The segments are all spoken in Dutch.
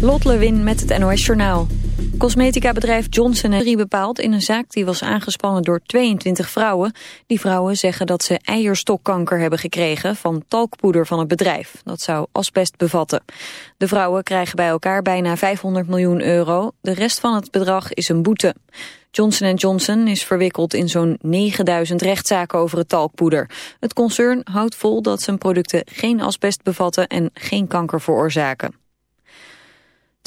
Lot Lewin met het NOS Journaal. Cosmetica-bedrijf Johnson Henry bepaald in een zaak die was aangespannen door 22 vrouwen. Die vrouwen zeggen dat ze eierstokkanker hebben gekregen van talkpoeder van het bedrijf. Dat zou asbest bevatten. De vrouwen krijgen bij elkaar bijna 500 miljoen euro. De rest van het bedrag is een boete. Johnson Johnson is verwikkeld in zo'n 9000 rechtszaken over het talkpoeder. Het concern houdt vol dat zijn producten geen asbest bevatten en geen kanker veroorzaken.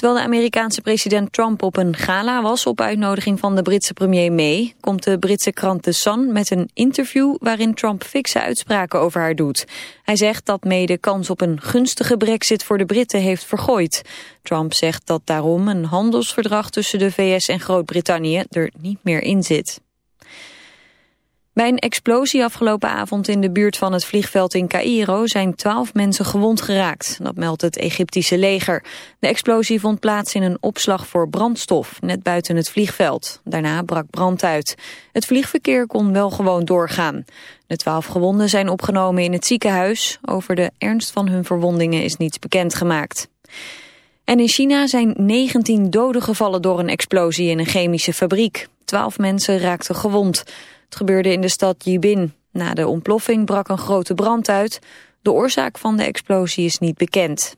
Terwijl de Amerikaanse president Trump op een gala was op uitnodiging van de Britse premier May, komt de Britse krant The Sun met een interview waarin Trump fikse uitspraken over haar doet. Hij zegt dat May de kans op een gunstige brexit voor de Britten heeft vergooid. Trump zegt dat daarom een handelsverdrag tussen de VS en Groot-Brittannië er niet meer in zit. Bij een explosie afgelopen avond in de buurt van het vliegveld in Cairo zijn twaalf mensen gewond geraakt. Dat meldt het Egyptische leger. De explosie vond plaats in een opslag voor brandstof, net buiten het vliegveld. Daarna brak brand uit. Het vliegverkeer kon wel gewoon doorgaan. De twaalf gewonden zijn opgenomen in het ziekenhuis. Over de ernst van hun verwondingen is niets bekendgemaakt. En in China zijn 19 doden gevallen door een explosie in een chemische fabriek. Twaalf mensen raakten gewond. Het gebeurde in de stad Yibin. Na de ontploffing brak een grote brand uit. De oorzaak van de explosie is niet bekend.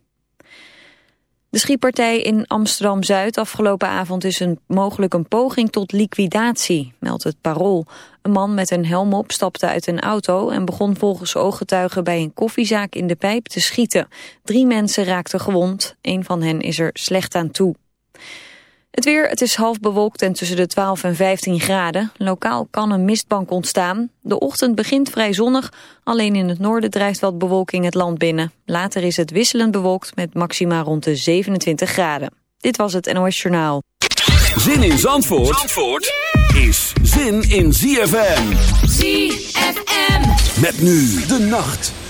De schietpartij in Amsterdam-Zuid afgelopen avond is een, mogelijk een poging tot liquidatie, meldt het Parool. Een man met een helm op stapte uit een auto en begon volgens ooggetuigen bij een koffiezaak in de pijp te schieten. Drie mensen raakten gewond, een van hen is er slecht aan toe. Het weer, het is half bewolkt en tussen de 12 en 15 graden. Lokaal kan een mistbank ontstaan. De ochtend begint vrij zonnig, alleen in het noorden drijft wat bewolking het land binnen. Later is het wisselend bewolkt met maxima rond de 27 graden. Dit was het NOS Journaal. Zin in Zandvoort, Zandvoort is zin in ZFM. ZFM. Met nu de nacht.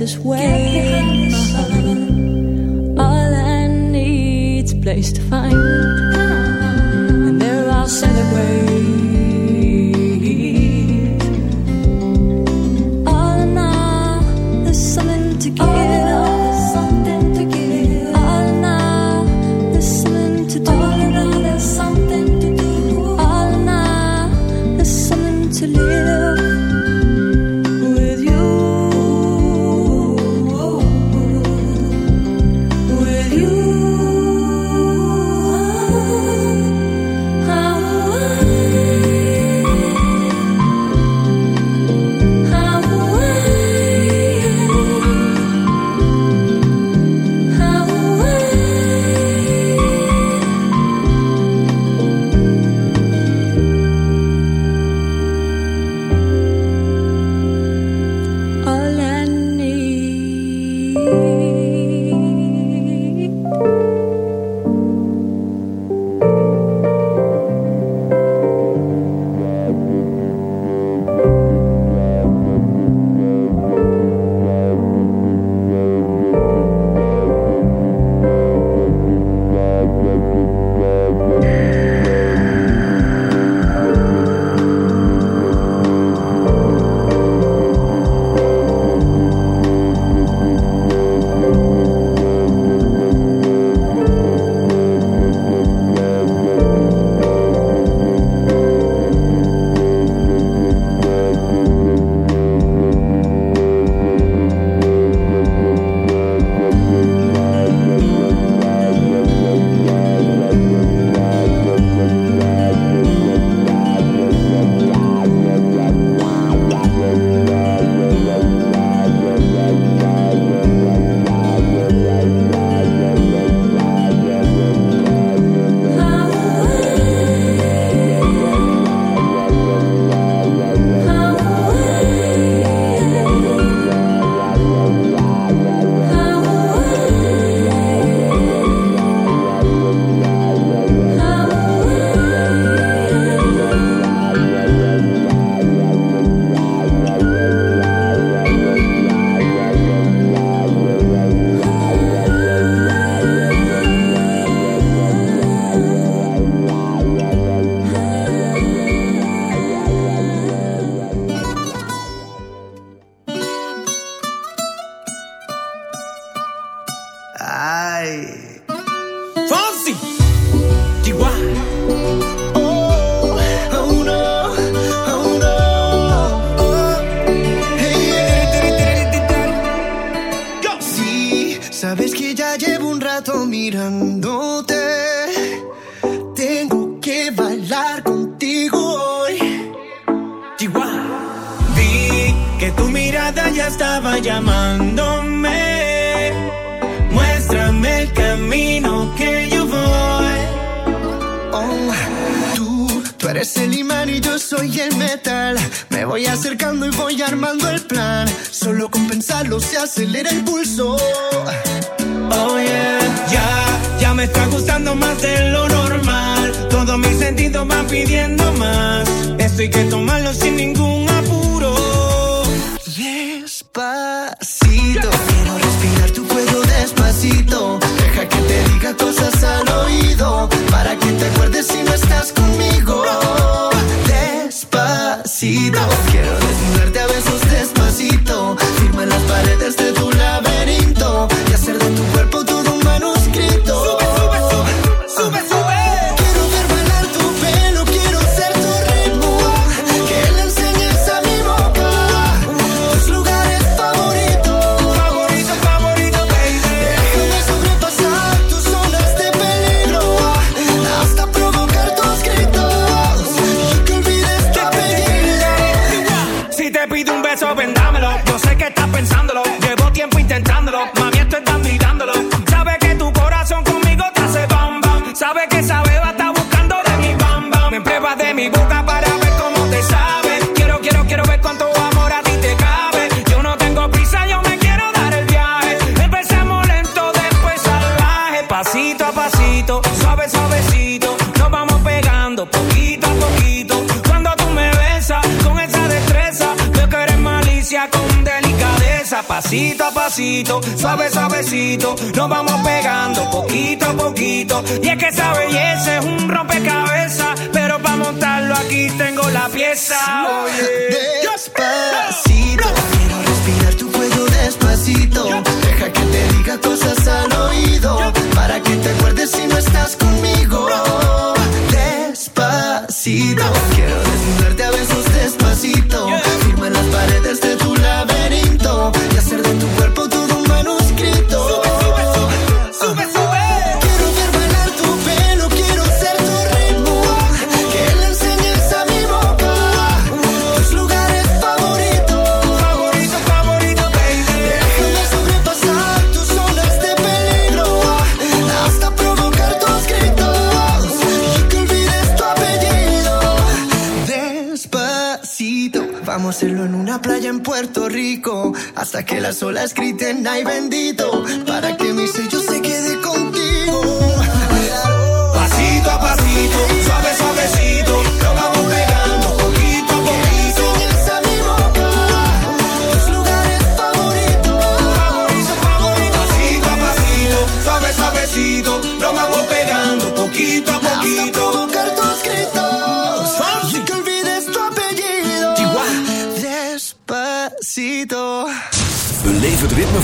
nicest way. Y es que sabe las olas griten, ay bendito.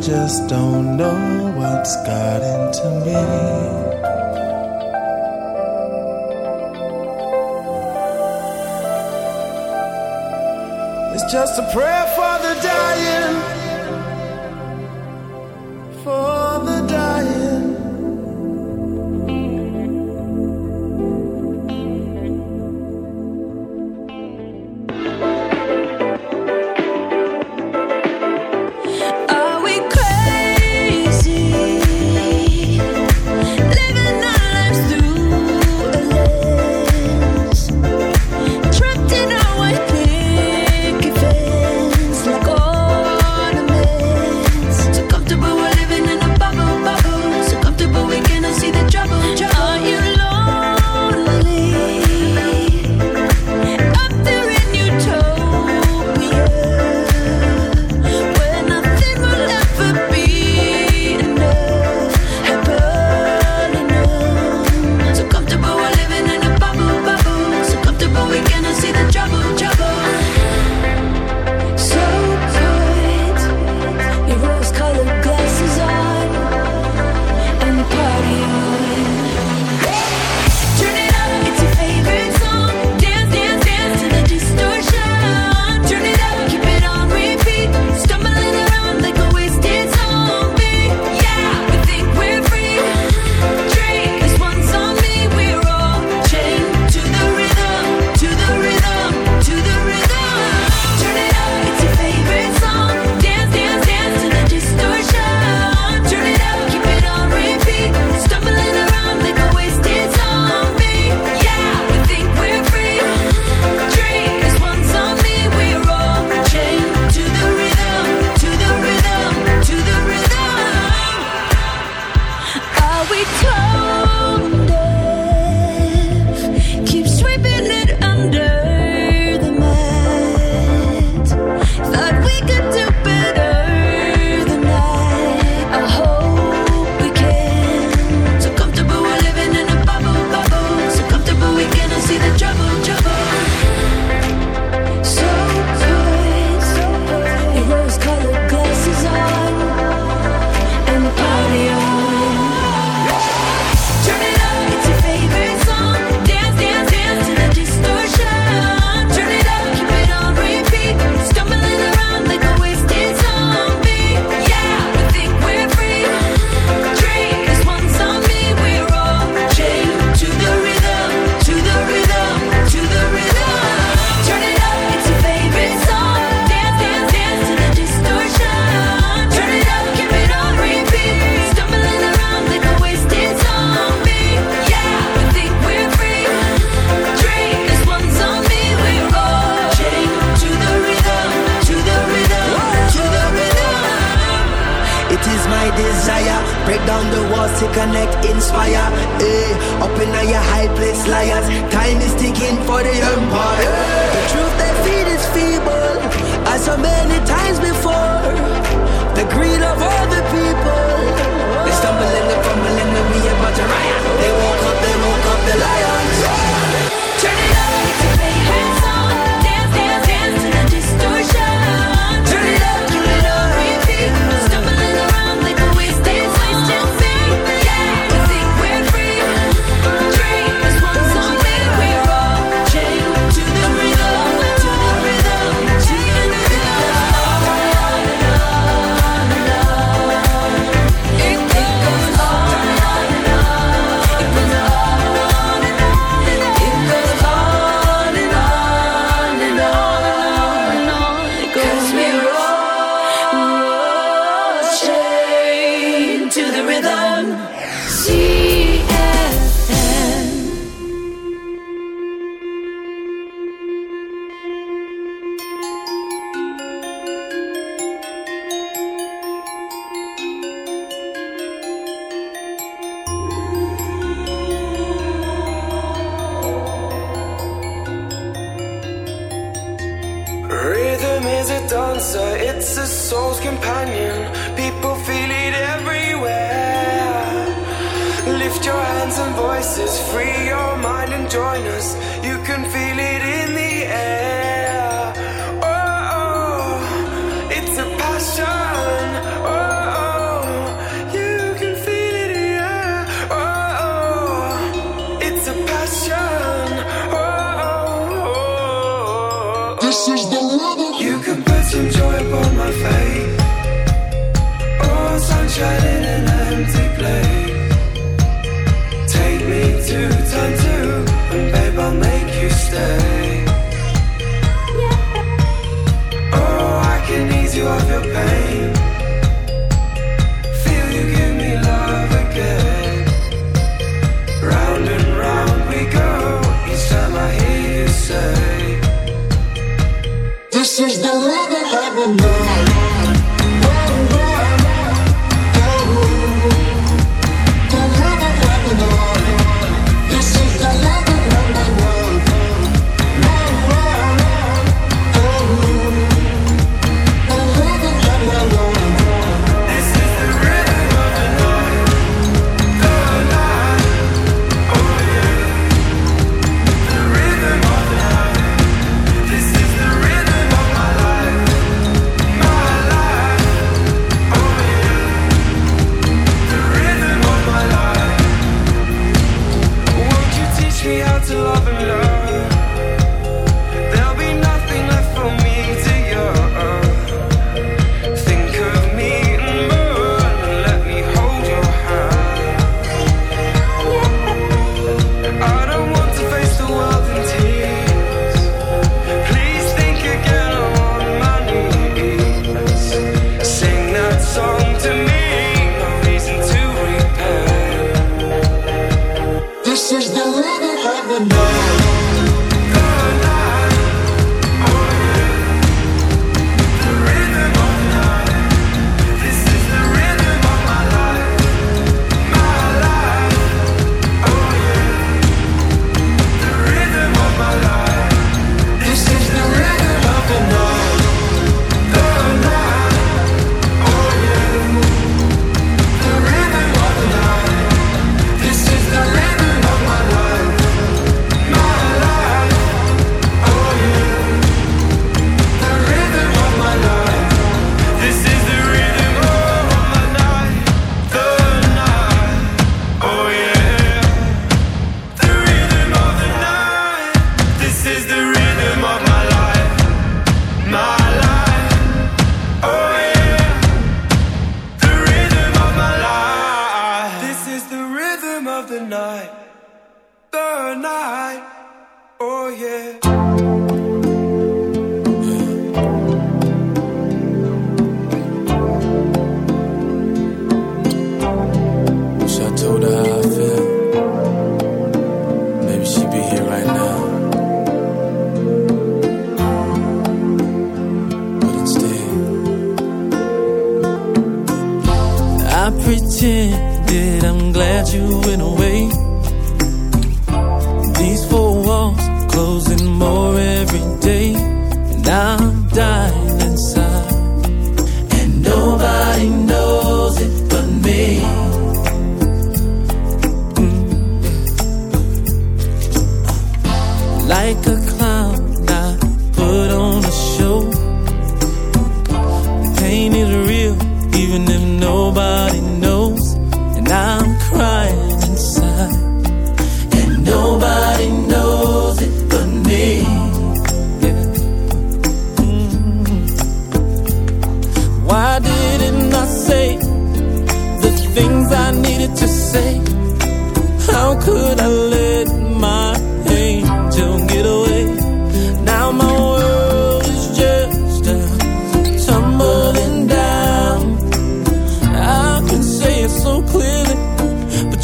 just don't know me. It's just a prayer for the dying.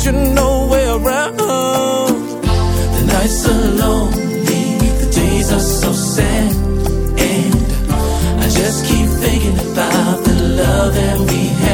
you no way around. The nights are lonely, the days are so sad, and I just keep thinking about the love that we had.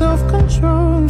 self-control.